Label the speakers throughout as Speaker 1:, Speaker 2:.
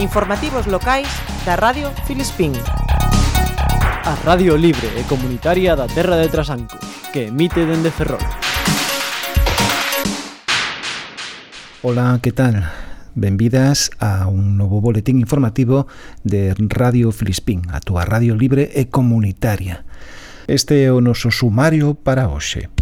Speaker 1: Informativos locais da Radio Filispín.
Speaker 2: A Radio Libre e Comunitaria da Terra de Trasanco, que emite dende Ferrol.
Speaker 3: Ola, que tal? Benvidas a un novo boletín informativo de Radio Filispín, a túa radio libre e comunitaria. Este é o noso sumario para hoxe.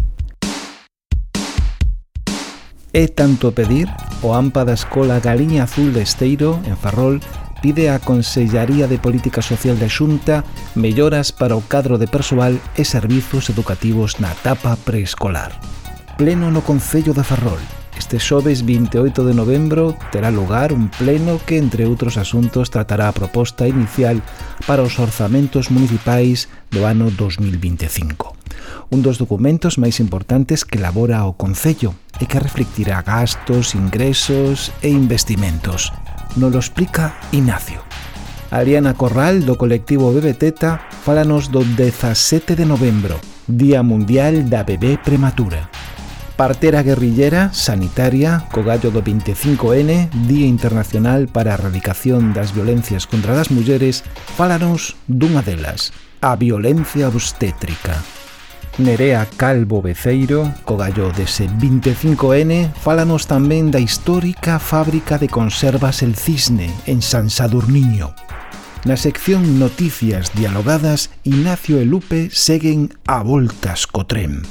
Speaker 3: É tanto pedir? O AMPA da Escola Galiña Azul de Esteiro, en Ferrol, pide á Consellaría de Política Social da Xunta melloras para o cadro de persoal e servizos educativos na etapa preescolar. Pleno no Concello de Ferrol. Este xoves 28 de novembro terá lugar un pleno que, entre outros asuntos, tratará a proposta inicial para os orzamentos municipais do ano 2025. Un dos documentos máis importantes que elabora o Concello e que reflectirá gastos, ingresos e investimentos. Nos lo explica Ignacio. Ariana Corral, do colectivo Bebeteta, fálanos do 17 de novembro, Día Mundial da Bebé Prematura. Partera guerrillera sanitaria co gallo do 25N, Día Internacional para a Erradicación das Violencias contra as Mulleres, fálanos dunha delas, a violencia obstétrica. Nerea Calvo Beceiro, co gallo dese 25N, fálanos tamén da histórica fábrica de conservas El Cisne, en San Sadurniño. Na sección Noticias Dialogadas, Ignacio e Lupe seguen a voltas co tren.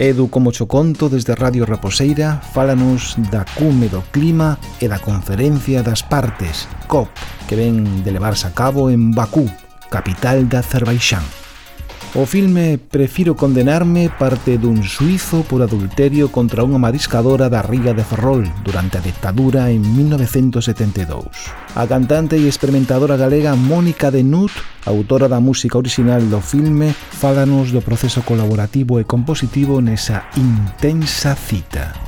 Speaker 3: Edu como choconto desde Radio Raposeira fálanos da cume do clima e da Conferencia das Partes, COP, que ven de levarse a cabo en Bakú, capital de Azerbaixán. O filme Prefiro condenarme parte dun suizo por adulterio contra unha mariscadora da Ría de Ferrol durante a dictadura en 1972. A cantante e experimentadora galega Mónica de Nut, autora da música orixinal do filme, fálanos do proceso colaborativo e compositivo nesa intensa cita.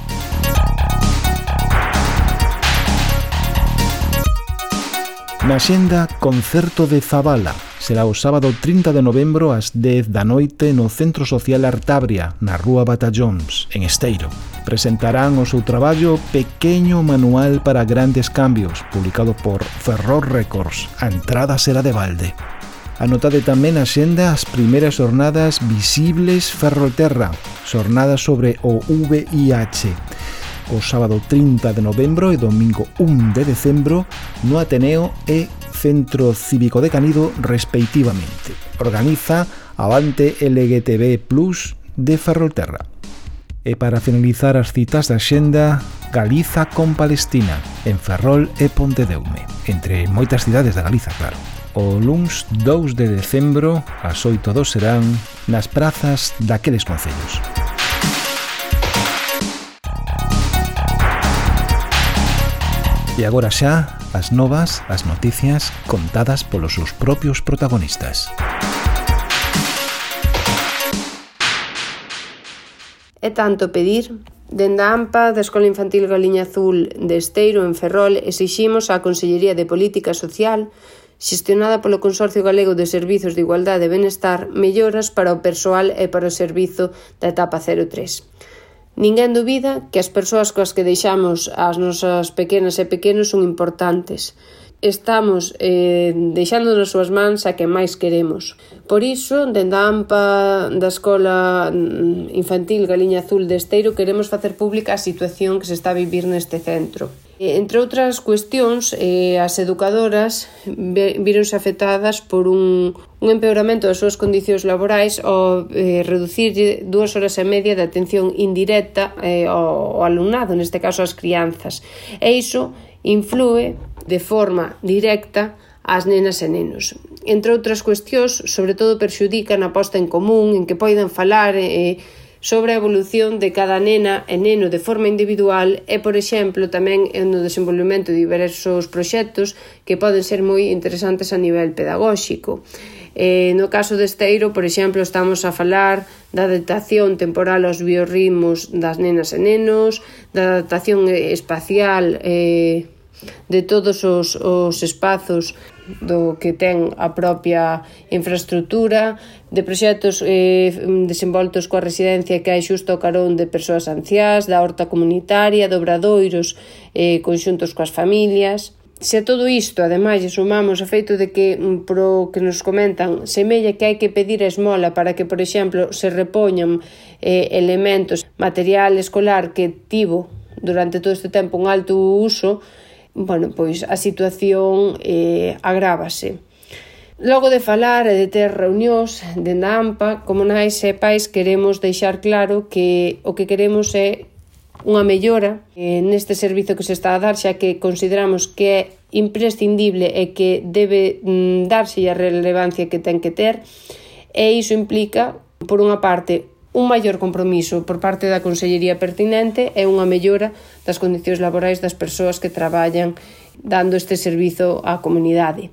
Speaker 3: Na xenda, concerto de Zabala, Será o sábado 30 de novembro ás 10 da noite no Centro Social Artabria, na Rúa Batallóns, en Esteiro. Presentarán o seu traballo Pequeño Manual para Grandes Cambios, publicado por Ferror Records. A entrada será de balde. Anotade tamén a xenda as primeiras xornadas visibles Ferroterra, xornadas sobre o VIH, o sábado 30 de novembro e domingo 1 de decembro no Ateneo e Centro Cívico de Canido, respectivamente. Organiza Avante LGTB Plus de Ferrolterra. E para finalizar as citas da xenda, Galiza con Palestina, en Ferrol e Pontedeume, entre moitas cidades da Galiza, claro. O luns 2 de decembro, ás 8 dos serán, nas prazas daqueles concellos. E agora xa, as novas, as noticias contadas polos seus propios protagonistas.
Speaker 4: É tanto pedir Dende a AMPA da Escola Infantil Galiña Azul de Esteiro, en Ferrol, exiximos á Consellería de Política Social, xestionada polo Consorcio Galego de Servizos de Igualdade e Benestar, melloras para o persoal e para o servizo da etapa 03. Ninguén dubida que as persoas coas que deixamos as nosas pequenas e pequenos son importantes. Estamos eh, deixando nas súas mans a que máis queremos. Por iso, dende a AMPA da Escola mm, Infantil Galiña Azul de Esteiro, queremos facer pública a situación que se está a vivir neste centro. Eh, entre outras cuestións, eh, as educadoras víronse afectadas por un, un empeoramento das súas condicións laborais ao eh, reducir dúas horas e media de atención indirecta eh, ao, ao alumnado, neste caso as crianzas. E iso influe de forma directa ás nenas e nenos. Entre outras cuestións, sobre todo perxudican a posta en común, en que poidan falar e eh, sobre a evolución de cada nena e neno de forma individual e, por exemplo, tamén no desenvolvemento de diversos proxectos que poden ser moi interesantes a nivel pedagóxico. Eh, no caso de Esteiro, por exemplo, estamos a falar da adaptación temporal aos biorritmos das nenas e nenos, da adaptación espacial eh, de todos os, os espazos do que ten a propia infraestructura, de proxectos eh, desenvoltos coa residencia que hai xusto ao carón de persoas anciás, da horta comunitaria, de obradoiros eh, conxuntos coas familias. Se a todo isto, ademais, sumamos o feito de que, mm, pro que nos comentan, semella que hai que pedir a esmola para que, por exemplo, se repoñan eh, elementos, material escolar que tivo durante todo este tempo un alto uso, bueno, pois a situación eh, agrávase. Logo de falar e de ter reunións dende a AMPA, como nais e pais queremos deixar claro que o que queremos é unha mellora eh, neste servizo que se está a dar, xa que consideramos que é imprescindible e que debe mm, darse a relevancia que ten que ter, e iso implica, por unha parte, un maior compromiso por parte da Consellería pertinente e unha mellora das condicións laborais das persoas que traballan dando este servizo á comunidade.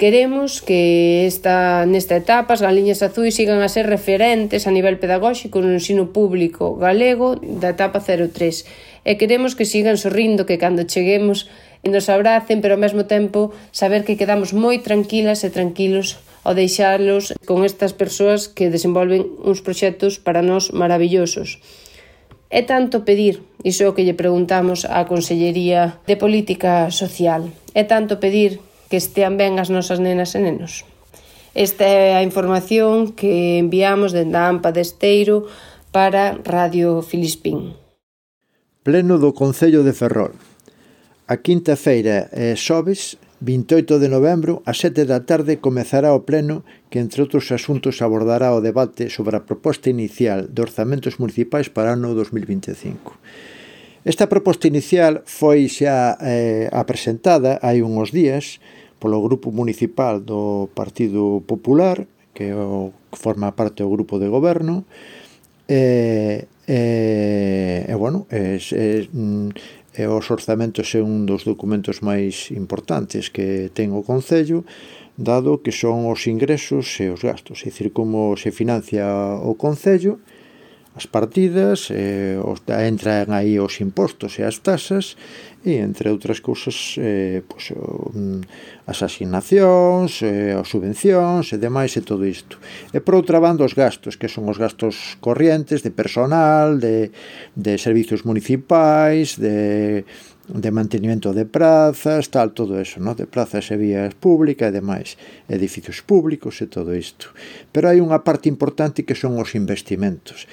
Speaker 4: Queremos que esta, nesta etapa as galiñas azuis sigan a ser referentes a nivel pedagóxico no ensino público galego da etapa 03 e queremos que sigan sorrindo que cando cheguemos nos abracen, pero ao mesmo tempo saber que quedamos moi tranquilas e tranquilos ao deixalos con estas persoas que desenvolven uns proxectos para nós maravillosos. É tanto pedir, iso é o que lle preguntamos á Consellería de Política Social, é tanto pedir que estean ben as nosas nenas e nenos. Esta é a información que enviamos dende a AMPA de Esteiro para Radio Filispín.
Speaker 5: Pleno do Concello de Ferrol. A quinta feira e xoves 28 de novembro, a 7 da tarde, comezará o Pleno que, entre outros asuntos, abordará o debate sobre a proposta inicial de orzamentos municipais para o ano 2025. Esta proposta inicial foi xa eh, apresentada hai uns días polo Grupo Municipal do Partido Popular, que o, forma parte do Grupo de Goberno, e, eh, e, eh, e bueno, es, es, mm, e os orzamentos é un dos documentos máis importantes que ten o Concello, dado que son os ingresos e os gastos, é dicir, como se financia o Concello as partidas, eh, os, entran aí os impostos e as tasas, e entre outras cousas eh, pois, mm, as asignacións, eh, as subvencións e demais e todo isto. E por outra banda os gastos, que son os gastos corrientes de personal, de, de servizos municipais, de, de mantenimento de prazas, tal, todo eso, no? de prazas e vías públicas e demais, edificios públicos e todo isto. Pero hai unha parte importante que son os investimentos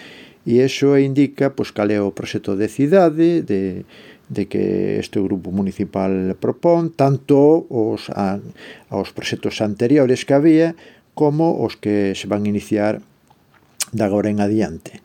Speaker 5: e iso indica pois, cal é o proxecto de cidade de, de que este grupo municipal propón tanto os, a, aos proxectos anteriores que había como os que se van iniciar de agora en adiante.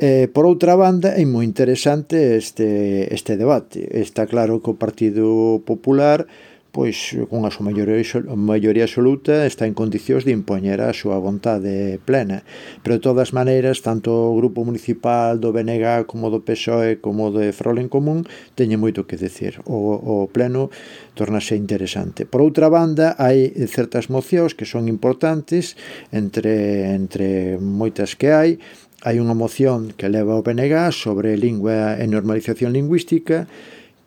Speaker 5: Eh, por outra banda, é moi interesante este, este debate. Está claro que o Partido Popular pois con a súa maioría, maioría absoluta está en condicións de impoñer a súa vontade plena. Pero de todas maneiras, tanto o grupo municipal do BNG como do PSOE como do Frol en Común teñen moito que decir. O, o pleno tornase interesante. Por outra banda, hai certas mocións que son importantes entre, entre moitas que hai, Hai unha moción que leva o BNG sobre lingua e normalización lingüística,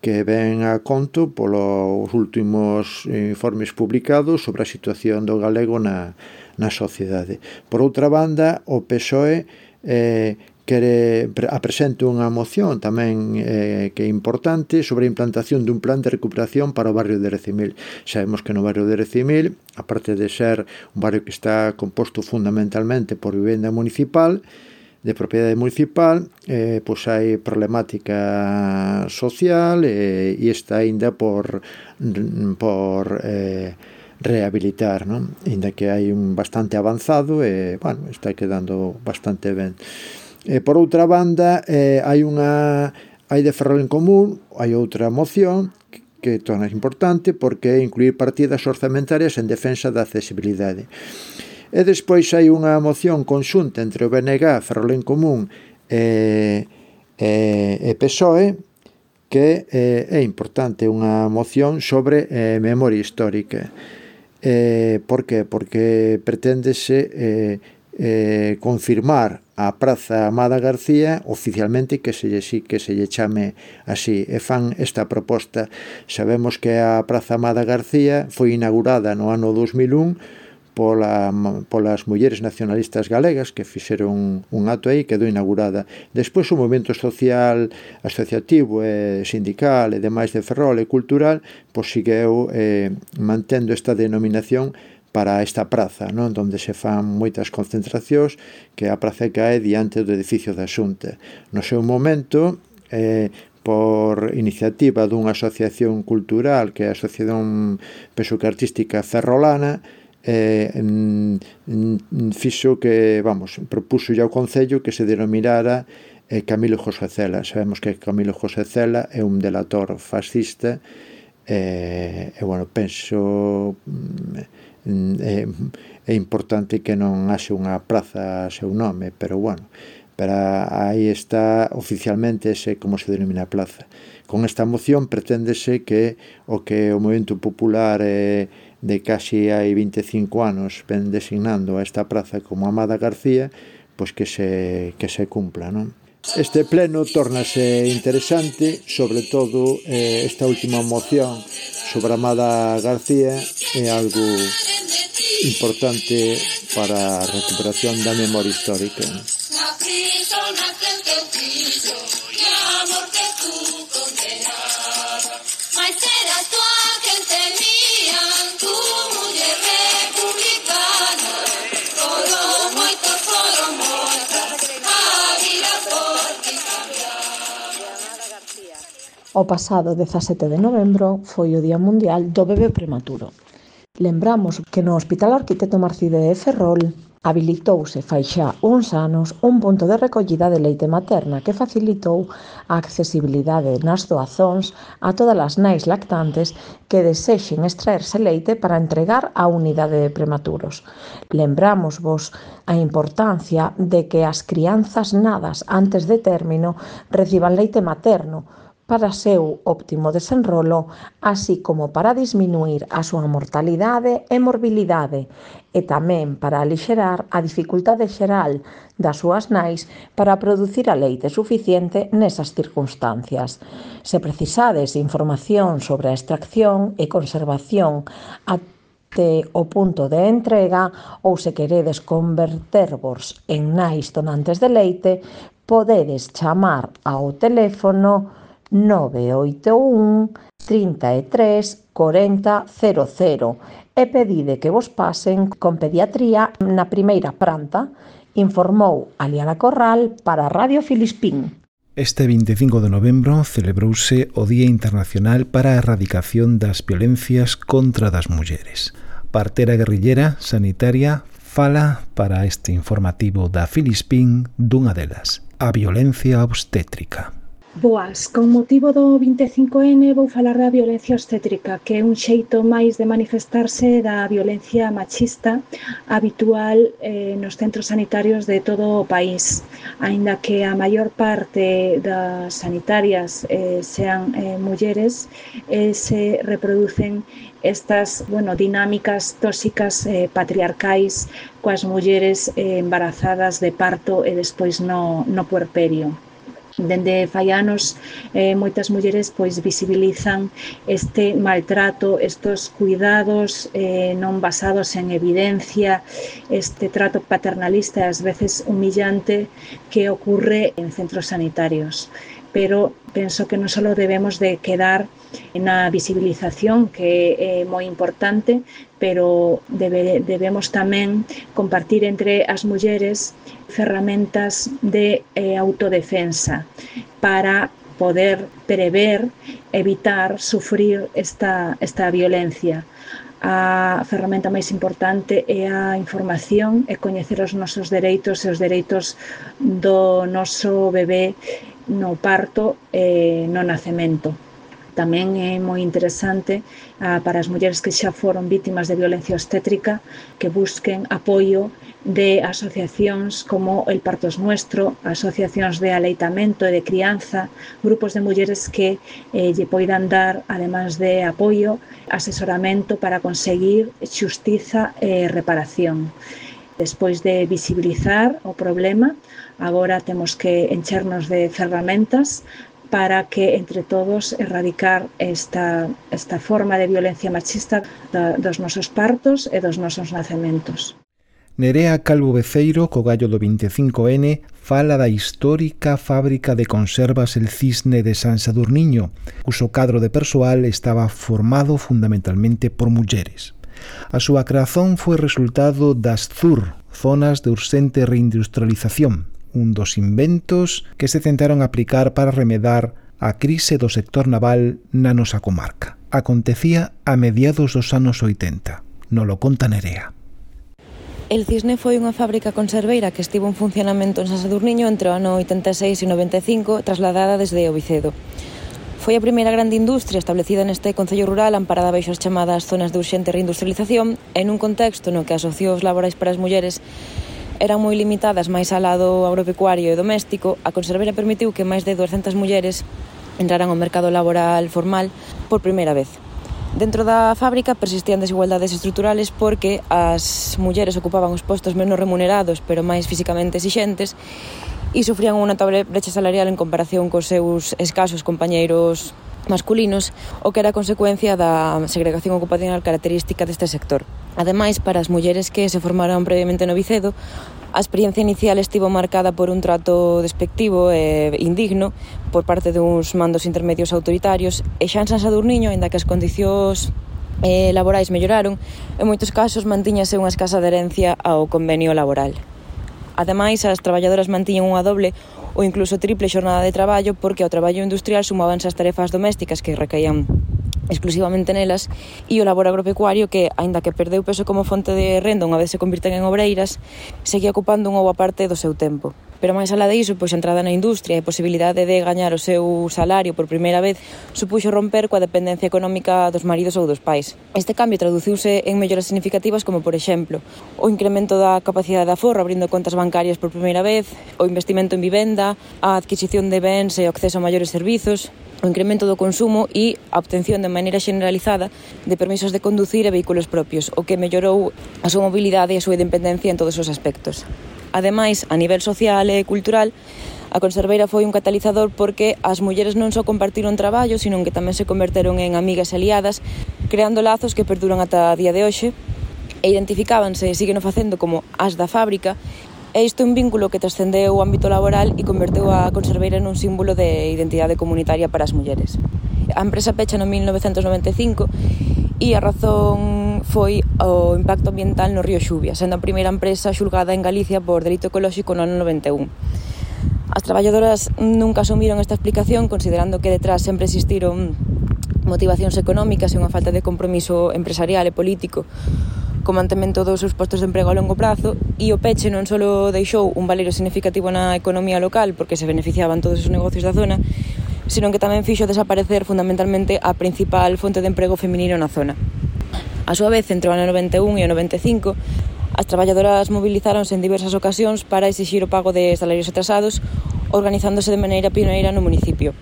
Speaker 5: que ven a conto polos últimos informes publicados sobre a situación do galego na, na sociedade. Por outra banda, o PSOE eh, quere apresenta unha moción tamén eh, que é importante sobre a implantación dun plan de recuperación para o barrio de Recimil. Sabemos que no barrio de Recimil, aparte de ser un barrio que está composto fundamentalmente por vivenda municipal, de propiedade municipal, eh, pois hai problemática social eh, e está ainda por por eh, rehabilitar, non? Inda que hai un bastante avanzado e, eh, bueno, está quedando bastante ben. E eh, por outra banda, eh, hai unha hai de Ferrol en Común, hai outra moción que torna importante porque é incluir partidas orzamentarias en defensa da accesibilidade. E despois hai unha moción conxunta entre o BNG, Ferrol en Común e, e, e PSOE que é, é importante unha moción sobre eh, memoria histórica. Eh, por que? Porque preténdese eh, eh, confirmar a Praza Amada García oficialmente que se lle, sí, que se lle chame así e fan esta proposta sabemos que a Praza Amada García foi inaugurada no ano 2001 pola, polas mulleres nacionalistas galegas que fixeron un acto aí quedou inaugurada. Despois o movimento social asociativo e sindical e demais de Ferrol e cultural pois sigueu eh, mantendo esta denominación para esta praza, non? donde se fan moitas concentracións que a praza cae diante do edificio da Xunta. No seu momento, eh, por iniciativa dunha asociación cultural que é a Asociación Pesuca Artística Ferrolana, eh, mm, fixo que, vamos, propuso ao Concello que se denominara eh, Camilo José Cela. Sabemos que Camilo José Cela é un delator fascista eh, e, eh, eh, bueno, penso mm, eh, eh, é importante que non haxe unha praza a seu nome, pero bueno, pero aí está oficialmente ese como se denomina a plaza. Con esta moción preténdese que o que o movimento popular eh, de casi hai 25 anos ven designando a esta praza como Amada García, pois que se, que se cumpla, non? Este pleno tornase interesante, sobre todo eh, esta última moción sobre Amada García é algo importante para a recuperación da memoria histórica.
Speaker 6: O pasado 17 de novembro foi o Día Mundial do Bebé Prematuro. Lembramos que no Hospital Arquitecto Marcide de Ferrol habilitouse fai xa uns anos un punto de recollida de leite materna que facilitou a accesibilidade nas doazóns a todas as nais lactantes que desexen extraerse leite para entregar á unidade de prematuros. Lembramos vos a importancia de que as crianzas nadas antes de término reciban leite materno para seu óptimo desenrolo, así como para disminuir a súa mortalidade e morbilidade, e tamén para alixerar a dificultade xeral das súas nais para producir a leite suficiente nesas circunstancias. Se precisades información sobre a extracción e conservación a até o punto de entrega ou se queredes convertervos en nais donantes de leite, podedes chamar ao teléfono 981 33 40 00 e pedide que vos pasen con pediatría na primeira planta, informou Aliana Corral para Radio Filispín.
Speaker 3: Este 25 de novembro celebrouse o Día Internacional para a Erradicación das Violencias contra das Mulleres. Partera guerrillera sanitaria fala para este informativo da Filispín dunha delas, a violencia obstétrica.
Speaker 7: Boas, con motivo do 25N vou falar da violencia obstétrica, que é un xeito máis de manifestarse da violencia machista habitual eh, nos centros sanitarios de todo o país, aínda que a maior parte das sanitarias eh, sean eh, mulleres, eh, se reproducen estas bueno, dinámicas tóxicas eh, patriarcais coas mulleres eh, embarazadas de parto e despois no, no puerperio. Dende fai anos, eh, moitas mulleres pois visibilizan este maltrato, estos cuidados eh, non basados en evidencia, este trato paternalista e ás veces humillante que ocorre en centros sanitarios pero penso que non só debemos de quedar na visibilización que é moi importante, pero debe, debemos tamén compartir entre as mulleres ferramentas de eh, autodefensa para poder prever, evitar, sufrir esta, esta violencia. A ferramenta máis importante é a información e coñecer os nosos dereitos e os dereitos do noso bebé no parto e no nacemento. Tamén é moi interesante ah, para as mulleres que xa foron vítimas de violencia obstétrica que busquen apoio de asociacións como El Parto es Nuestro, asociacións de aleitamento e de crianza, grupos de mulleres que eh, lle poidan dar, además de apoio, asesoramento para conseguir xustiza e reparación. Despois de visibilizar o problema, agora temos que enchernos de ferramentas para que entre todos erradicar esta, esta forma de violencia machista da, dos nosos partos e dos nosos nacementos.
Speaker 3: Nerea Calvo Beceiro, co gallo do 25N, fala da histórica fábrica de conservas El Cisne de San Sadurniño, cuso cadro de persoal estaba formado fundamentalmente por mulleres. A súa creación foi resultado das ZUR, zonas de urxente reindustrialización, un dos inventos que se tentaron aplicar para remedar a crise do sector naval na nosa comarca. Acontecía a mediados dos anos 80. No lo conta Nerea.
Speaker 8: El Cisne foi unha fábrica conserveira que estivo en funcionamento en San Sadurniño entre o ano 86 e 95 trasladada desde Ovicedo. Foi a primeira grande industria establecida neste Concello Rural amparada baixo as chamadas zonas de urxente reindustrialización e nun contexto no que as opcións laborais para as mulleres eran moi limitadas máis ao lado agropecuario e doméstico, a conservera permitiu que máis de 200 mulleres entraran ao mercado laboral formal por primeira vez. Dentro da fábrica persistían desigualdades estruturais porque as mulleres ocupaban os postos menos remunerados pero máis físicamente exixentes e sufrían unha notable brecha salarial en comparación cos seus escasos compañeiros masculinos, o que era consecuencia da segregación ocupacional característica deste sector. Ademais, para as mulleres que se formaron previamente no Vicedo, a experiencia inicial estivo marcada por un trato despectivo e indigno por parte duns mandos intermedios autoritarios e xa en San Sadurniño, aínda que as condicións eh, laborais melloraron, en moitos casos mantíñase unha escasa adherencia ao convenio laboral. Ademais, as traballadoras mantiñan unha doble ou incluso triple xornada de traballo porque ao traballo industrial sumábanse as tarefas domésticas que recaían exclusivamente nelas e o labor agropecuario que, aínda que perdeu peso como fonte de renda unha vez se convirten en obreiras, seguía ocupando unha boa parte do seu tempo. Pero máis alá de iso, pois a entrada na industria e a posibilidade de gañar o seu salario por primeira vez supuxo romper coa dependencia económica dos maridos ou dos pais. Este cambio traduciuse en melloras significativas como, por exemplo, o incremento da capacidade de aforro abrindo contas bancarias por primeira vez, o investimento en vivenda, a adquisición de bens e o acceso a maiores servizos, o incremento do consumo e a obtención de maneira generalizada de permisos de conducir e vehículos propios, o que mellorou a súa mobilidade e a súa independencia en todos os aspectos. Ademais, a nivel social e cultural, a conserveira foi un catalizador porque as mulleres non só compartiron traballo, sino que tamén se converteron en amigas e aliadas, creando lazos que perduran ata a día de hoxe, e identificábanse e siguen facendo como as da fábrica, E isto é un vínculo que trascendeu o ámbito laboral e converteu a conserveira nun símbolo de identidade comunitaria para as mulleres. A empresa pecha no 1995 e a razón foi o impacto ambiental no río Xubia, sendo a primeira empresa xulgada en Galicia por delito ecolóxico no ano 91. As traballadoras nunca asumiron esta explicación, considerando que detrás sempre existiron motivacións económicas e unha falta de compromiso empresarial e político co mantemento dos seus postos de emprego a longo prazo e o peche non só deixou un valero significativo na economía local porque se beneficiaban todos os negocios da zona senón que tamén fixo desaparecer fundamentalmente a principal fonte de emprego feminino na zona. A súa vez, entre o ano 91 e o 95, as traballadoras mobilizáronse en diversas ocasións para exixir o pago de salarios atrasados, organizándose de maneira pioneira no municipio.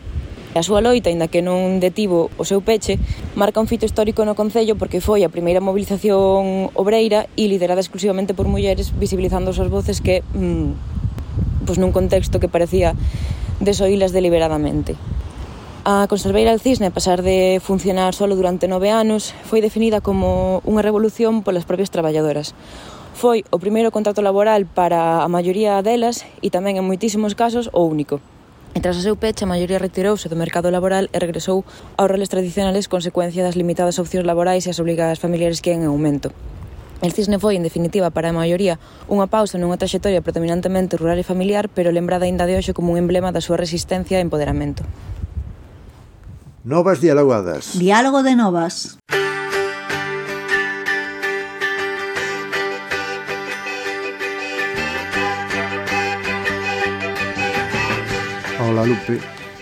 Speaker 8: A súa loita, aínda que non detivo o seu peche, marca un fito histórico no Concello porque foi a primeira movilización obreira e liderada exclusivamente por mulleres visibilizando as súas voces que, mm, pois nun contexto que parecía desoílas deliberadamente. A Conserveira del Cisne, a pasar de funcionar solo durante nove anos, foi definida como unha revolución polas propias traballadoras. Foi o primeiro contrato laboral para a maioría delas e tamén en moitísimos casos o único. E tras o seu peche, a maioría retirouse do mercado laboral e regresou aos roles tradicionales consecuencia das limitadas opcións laborais e as obrigadas familiares que en aumento. El cisne foi, en definitiva, para a maioría, unha pausa nunha traxectoria predominantemente rural e familiar, pero lembrada aínda de hoxe como un emblema da súa resistencia e empoderamento.
Speaker 5: Novas dialogadas.
Speaker 9: Diálogo de novas.
Speaker 5: Ola, Lupe.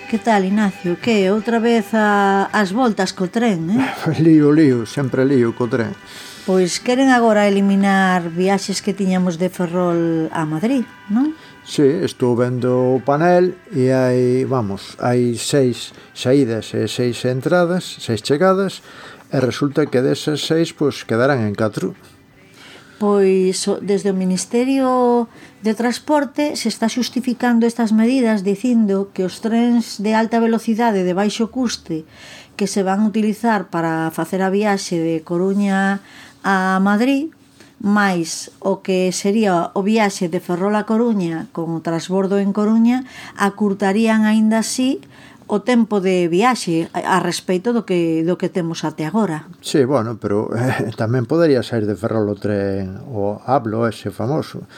Speaker 9: Que tal, Ignacio? Que outra vez a, as voltas co tren, eh?
Speaker 5: lío, lío, sempre lío co tren.
Speaker 9: Pois queren agora eliminar viaxes que tiñamos de Ferrol a Madrid, non?
Speaker 5: Sí, estou vendo o panel e hai, vamos, hai seis saídas e seis entradas, seis chegadas, e resulta que desas seis, pois, quedarán en catro.
Speaker 9: Pois desde o Ministerio de Transporte se está xustificando estas medidas dicindo que os trens de alta velocidade de baixo custe que se van utilizar para facer a viaxe de Coruña a Madrid máis o que sería o viaxe de Ferrol a Coruña con o transbordo en Coruña acurtarían aínda así o tempo de viaxe a respeito do que do que temos até agora.
Speaker 5: Sí, bueno, pero eh, tamén podería sair de Ferrol o tren o hablo eh, ese famoso.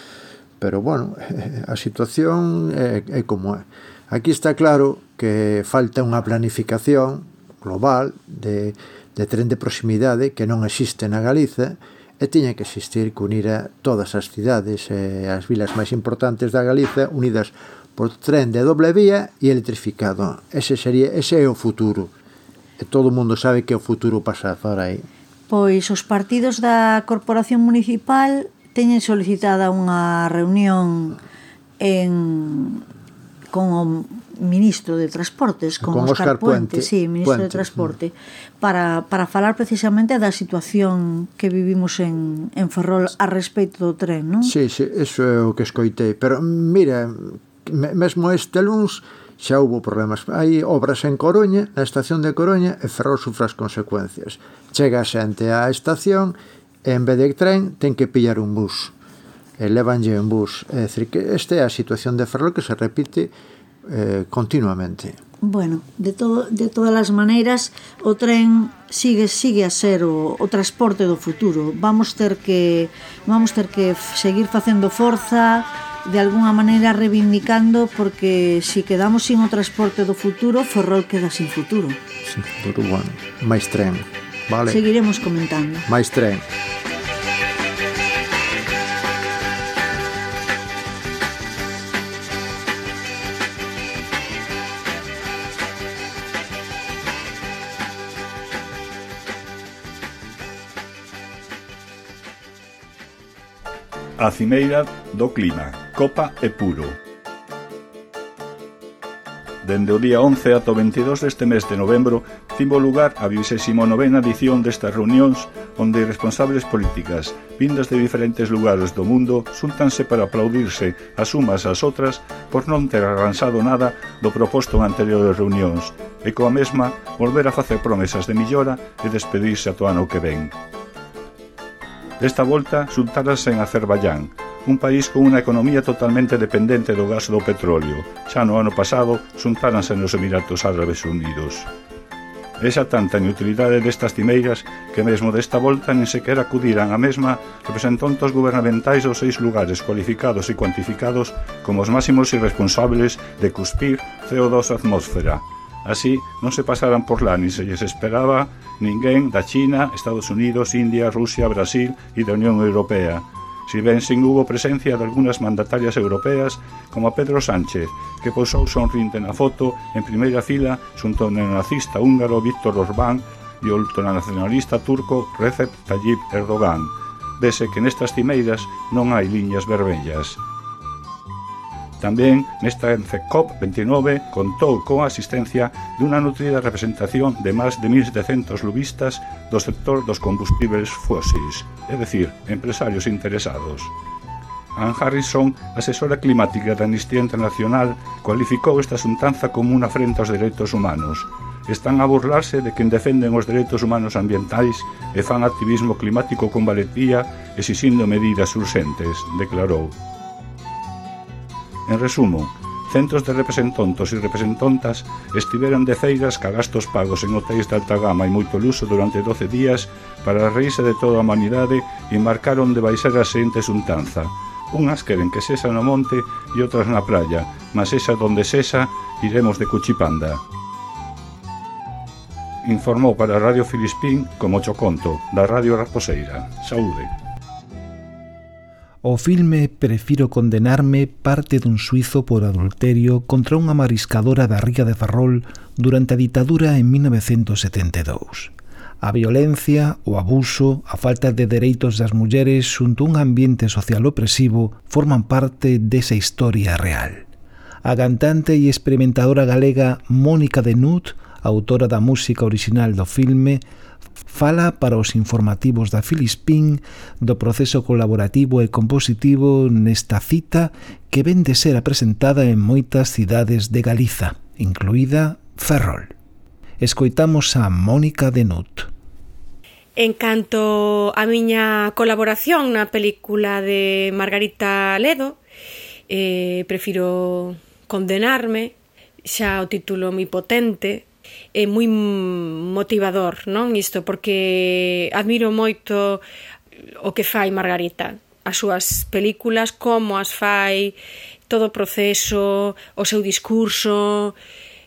Speaker 5: Pero bueno, eh, a situación é, é como é. Aquí está claro que falta unha planificación global de, de tren de proximidade que non existe na Galiza e tiña que existir que unira todas as cidades e as vilas máis importantes da Galiza unidas por tren de doble vía e electrificado. Ese sería, ese é o futuro. E todo o mundo sabe que é o futuro pasa fora aí.
Speaker 9: Pois os partidos da Corporación Municipal teñen solicitada unha reunión en con o ministro de Transportes, con, con Óscar Puente, Puente, sí, ministro Puente, de Transporte, sí. para, para falar precisamente da situación que vivimos en, en Ferrol a respecto do tren, non?
Speaker 5: Sí, sí, eso é o que escoitei. Pero, mira, mesmo este luns xa houve problemas. Hai obras en Coruña, na estación de Coruña, e Ferrol sufre as consecuencias. Chega a xente á estación e en vez de tren ten que pillar un bus. E levanlle un bus. É dicir, que esta é a situación de Ferrol que se repite eh, continuamente.
Speaker 9: Bueno, de, todo, de todas as maneiras, o tren sigue sigue a ser o, o transporte do futuro. Vamos ter que vamos ter que seguir facendo forza, de alguna maneira reivindicando porque se si quedamos sin o transporte do futuro, Ferrol queda sin futuro.
Speaker 5: Sin futuro, bueno, máis tren. Vale.
Speaker 9: Seguiremos comentando.
Speaker 5: Máis tren.
Speaker 10: A cimeira do clima Copa e Puro. Dende o día 11 ata o 22 deste mes de novembro tivo lugar a 29ª edición destas reunións onde responsables políticas vindas de diferentes lugares do mundo xuntanse para aplaudirse as umas ás outras por non ter arranxado nada do proposto en anteriores reunións e coa mesma volver a facer promesas de millora e despedirse ato ano que ven. Desta volta xuntarase en Azerbaiyán un país con unha economía totalmente dependente do gas do petróleo. Xa no ano pasado xuntáranse nos Emiratos Árabes Unidos. Esa tanta inutilidade destas cimeiras que mesmo desta volta nin sequera acudiran a mesma representantes gubernamentais dos seis lugares cualificados e cuantificados como os máximos irresponsables de cuspir CO2 á atmósfera. Así, non se pasaran por lá, nin se lles esperaba ninguén da China, Estados Unidos, India, Rusia, Brasil e da Unión Europea Si ben sin hubo presencia de algunhas mandatarias europeas, como Pedro Sánchez, que pousou sonrinte na foto en primeira fila xunto ao neonazista húngaro Víctor Orbán e o ultranacionalista turco Recep Tayyip Erdogan, Vese que nestas cimeiras non hai liñas vermellas. Tamén nesta COP 29 contou coa asistencia dunha nutrida representación de máis de 1.700 lubistas do sector dos combustíveis fósiles, é dicir, empresarios interesados. Ann Harrison, asesora climática da Amnistía Internacional, cualificou esta xuntanza como unha afrenta aos dereitos humanos. Están a burlarse de quen defenden os dereitos humanos ambientais e fan activismo climático con valetía exixindo medidas urxentes, declarou. En resumo, centros de representontos e representontas estiveran de ceiras ca gastos pagos en hotéis de alta gama e moito luxo durante 12 días para a reíse de toda a humanidade e marcaron de baixar a seguinte xuntanza. Unhas queren que sexa no monte e outras na praia, mas esa donde sexa, iremos de cuchipanda. Informou para Radio Filispín como Choconto, da Radio Raposeira. Saúde.
Speaker 3: O filme Prefiro condenarme parte dun suizo por adulterio contra unha mariscadora da ría de Ferrol durante a ditadura en 1972. A violencia, o abuso, a falta de dereitos das mulleres xunto a un ambiente social opresivo forman parte desa historia real. A cantante e experimentadora galega Mónica de Nut autora da música orixinal do filme, fala para os informativos da Filispín do proceso colaborativo e compositivo nesta cita que ven de ser apresentada en moitas cidades de Galiza, incluída Ferrol. Escoitamos a Mónica Denut.
Speaker 4: En canto a miña colaboración na película de Margarita Ledo, eh, prefiro condenarme, xa o título moi potente, é moi motivador, non? Isto porque admiro moito o que fai Margarita, as súas películas, como as fai, todo o proceso, o seu discurso,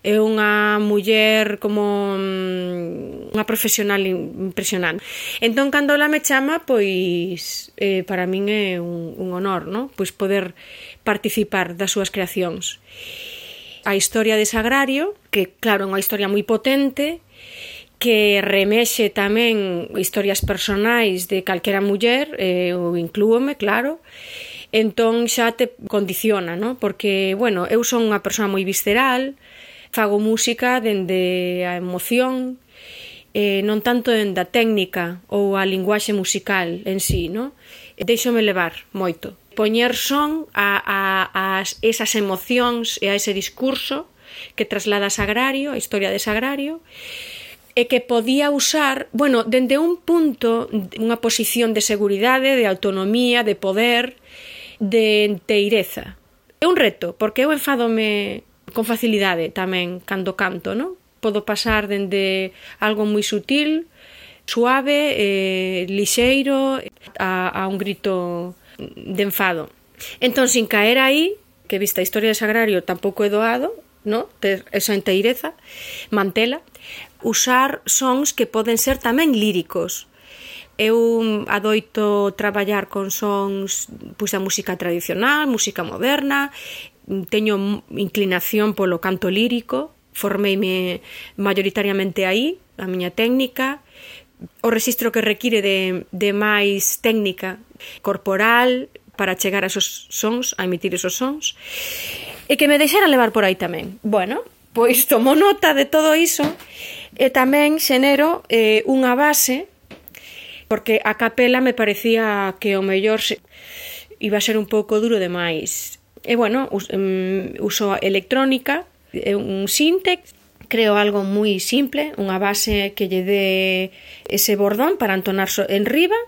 Speaker 4: é unha muller como mm, unha profesional impresionante. Entón, cando ela me chama, pois eh, para min é un, un honor, no? pois poder participar das súas creacións a historia de Sagrario, que claro, é unha historia moi potente, que remexe tamén historias personais de calquera muller, eh, ou inclúome, claro, entón xa te condiciona, no? porque, bueno, eu son unha persoa moi visceral, fago música dende a emoción, eh, non tanto dende a técnica ou a linguaxe musical en sí, no? deixome levar moito poñer son a, a, a esas emocións e a ese discurso que traslada Sagrario, a historia de Sagrario, e que podía usar, bueno, dende un punto, unha posición de seguridade, de autonomía, de poder, de enteireza. É un reto, porque eu enfadome con facilidade tamén cando canto, non? Podo pasar dende algo moi sutil, suave, eh, lixeiro, a, a un grito de enfado. Entón, sin caer aí, que vista a historia de Sagrario tampouco é doado, no? ter esa enteireza, mantela, usar sons que poden ser tamén líricos. Eu adoito traballar con sons pois, da música tradicional, música moderna, teño inclinación polo canto lírico, formeime mayoritariamente aí, a miña técnica, o rexistro que require de, de máis técnica corporal para chegar a esos sons, a emitir esos sons, e que me deixara levar por aí tamén. Bueno, pois tomo nota de todo iso e tamén xenero eh, unha base porque a capela me parecía que o mellor se... iba a ser un pouco duro demais. E bueno, us, um, uso electrónica, un síntex, creo algo moi simple, unha base que lle dé ese bordón para entonar en riba,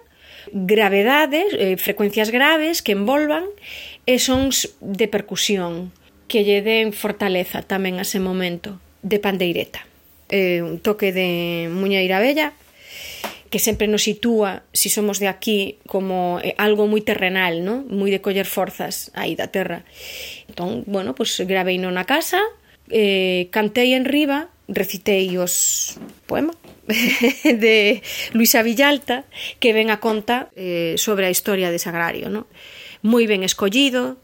Speaker 4: gravedades, eh, frecuencias graves que envolvan e sons de percusión que lle den fortaleza tamén a ese momento de pandeireta. Eh, un toque de muñeira bella que sempre nos sitúa, si somos de aquí, como eh, algo moi terrenal, ¿no? moi de coller forzas aí da terra. Entón, bueno, pues gravei na casa, eh, cantei en riba, recitei os poema de Luisa Villalta que ven a conta eh, sobre a historia de Sagrario, ¿no? moi ben escollido,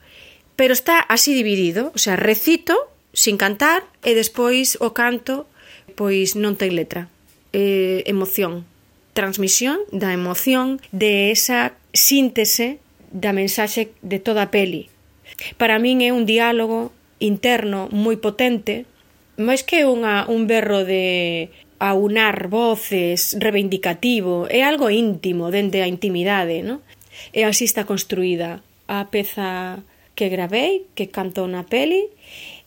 Speaker 4: pero está así dividido, o sea, recito sin cantar e despois o canto pois non ten letra. Eh, emoción, transmisión da emoción de esa síntese da mensaxe de toda a peli. Para min é un diálogo interno moi potente, máis que unha, un berro de aunar voces reivindicativo, é algo íntimo dende a intimidade, no? E así está construída a peza que gravei, que canto na peli,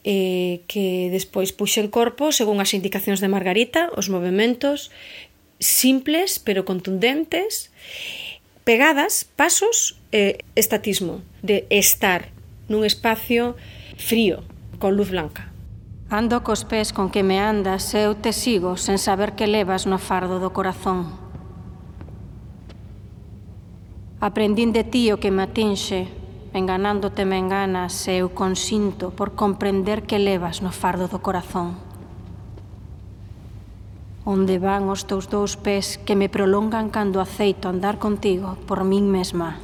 Speaker 4: e que despois puxen corpo según as indicacións de Margarita, os movimentos simples pero contundentes, pegadas, pasos e estatismo, de estar nun espacio frío, con luz blanca.
Speaker 11: Ando cos pés con que me andas e eu te sigo sen saber que levas no fardo do corazón. Aprendín de ti o que me atinxe, enganándote me enganas e eu consinto por comprender que levas no fardo do corazón. Onde van os teus dous pés que me prolongan cando aceito andar contigo por min mesma.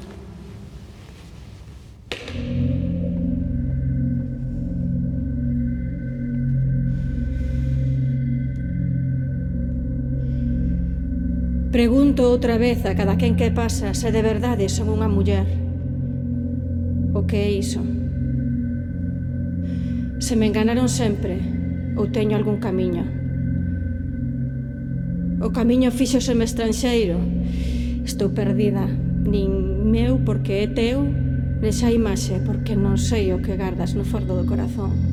Speaker 4: Pregunto outra vez a cada quen que pasa se de verdade son unha muller. O que é iso? Se me enganaron sempre ou teño algún camiño.
Speaker 11: O camiño fixoseme estranxeiro. Estou perdida, nin meu porque é teu, nesa imaxe porque non sei o que gardas no fordo do corazón.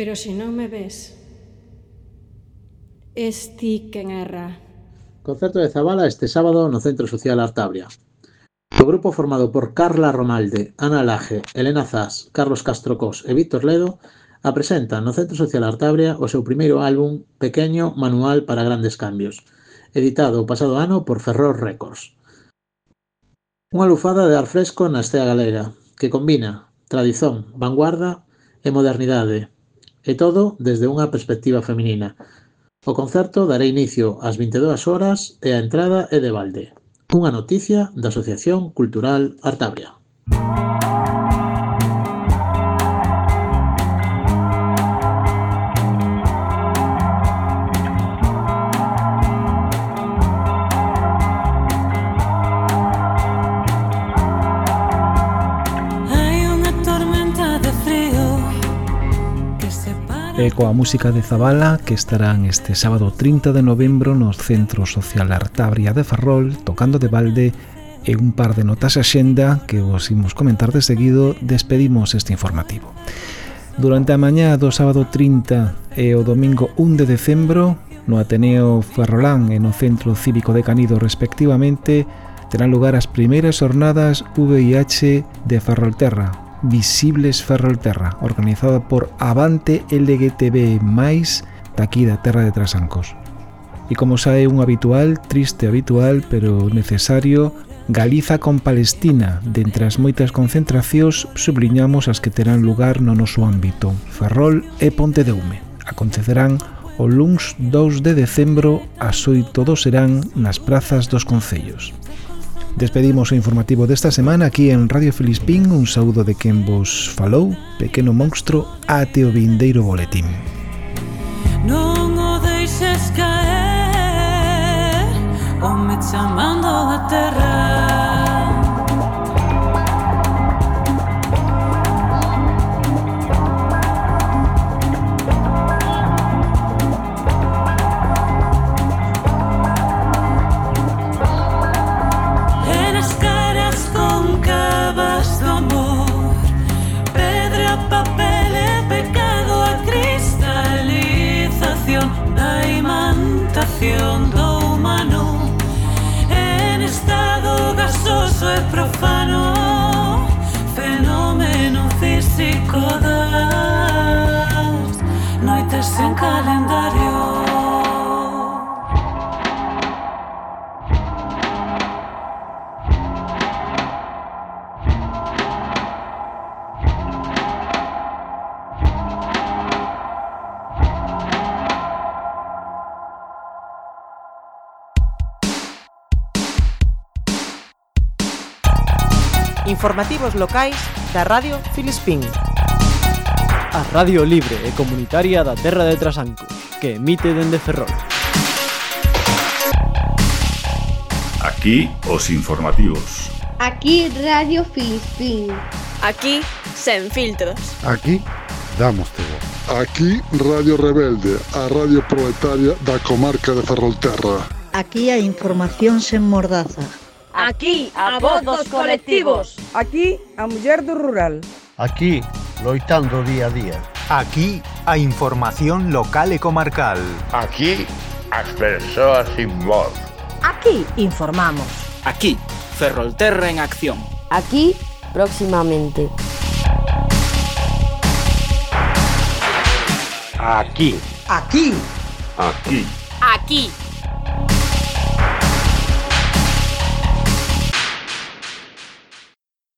Speaker 11: Pero se non me ves, es ti quen erra.
Speaker 12: Concerto de Zabala este sábado no Centro Social Artabria. O grupo formado por Carla Romalde, Ana Laje, Elena Zas, Carlos Castrocós e Víctor Ledo apresenta no Centro Social Artabria o seu primeiro álbum Pequeño Manual para Grandes Cambios, editado o pasado ano por Ferrol Records. Unha lufada de ar fresco na estea galega, que combina tradición, vanguarda e modernidade, E todo desde unha perspectiva feminina. O concerto dará inicio ás 22 horas e a entrada é de balde. Unha noticia da Asociación Cultural Artabria.
Speaker 3: Música e coa música de Zabala que estarán este sábado 30 de novembro no Centro Social Artabria de Ferrol tocando de balde e un par de notas a xenda que vos imos comentar de seguido despedimos este informativo. Durante a mañá do sábado 30 e o domingo 1 de decembro no Ateneo Ferrolán e no Centro Cívico de Canido respectivamente terán lugar as primeiras jornadas VIH de Ferrolterra Visibles Ferrolterra, organizada por Avante LGTB+, daqui da Terra de Trasancos. E como sae un habitual, triste habitual, pero necesario, Galiza con Palestina, dentre as moitas concentracións, subliñamos as que terán lugar no noso ámbito, Ferrol e Ponte de Ume. Acontecerán o luns 2 de decembro a 8 do serán nas prazas dos concellos. Despedimos o informativo desta semana aquí en Radio Felispín Un saúdo de quen vos falou Pequeno monstro ate o vindeiro boletín.
Speaker 13: Non o deixes caer O me chamando da terra. profano Fenómeno físico das Noites sen calendario
Speaker 1: Informativos locais da Radio Filispín.
Speaker 2: A Radio Libre e Comunitaria da Terra de Trasanco, que emite dende Ferrol.
Speaker 10: Aquí os informativos.
Speaker 14: Aquí Radio Filispín.
Speaker 15: Aquí sen filtros.
Speaker 16: Aquí damos voz.
Speaker 17: Aquí Radio Rebelde, a radio proletaria da comarca de Ferrolterra.
Speaker 9: Aquí a información sen mordaza.
Speaker 15: Aquí a voz dos colectivos.
Speaker 18: Aquí, a muller do rural.
Speaker 16: Aquí, loitando día a día.
Speaker 19: Aquí, a información local e comarcal.
Speaker 20: Aquí, as persoas sin voz.
Speaker 21: Aquí informamos.
Speaker 22: Aquí, Ferrolterra en acción.
Speaker 23: Aquí, próximamente.
Speaker 20: Aquí.
Speaker 18: Aquí.
Speaker 20: Aquí.
Speaker 15: Aquí.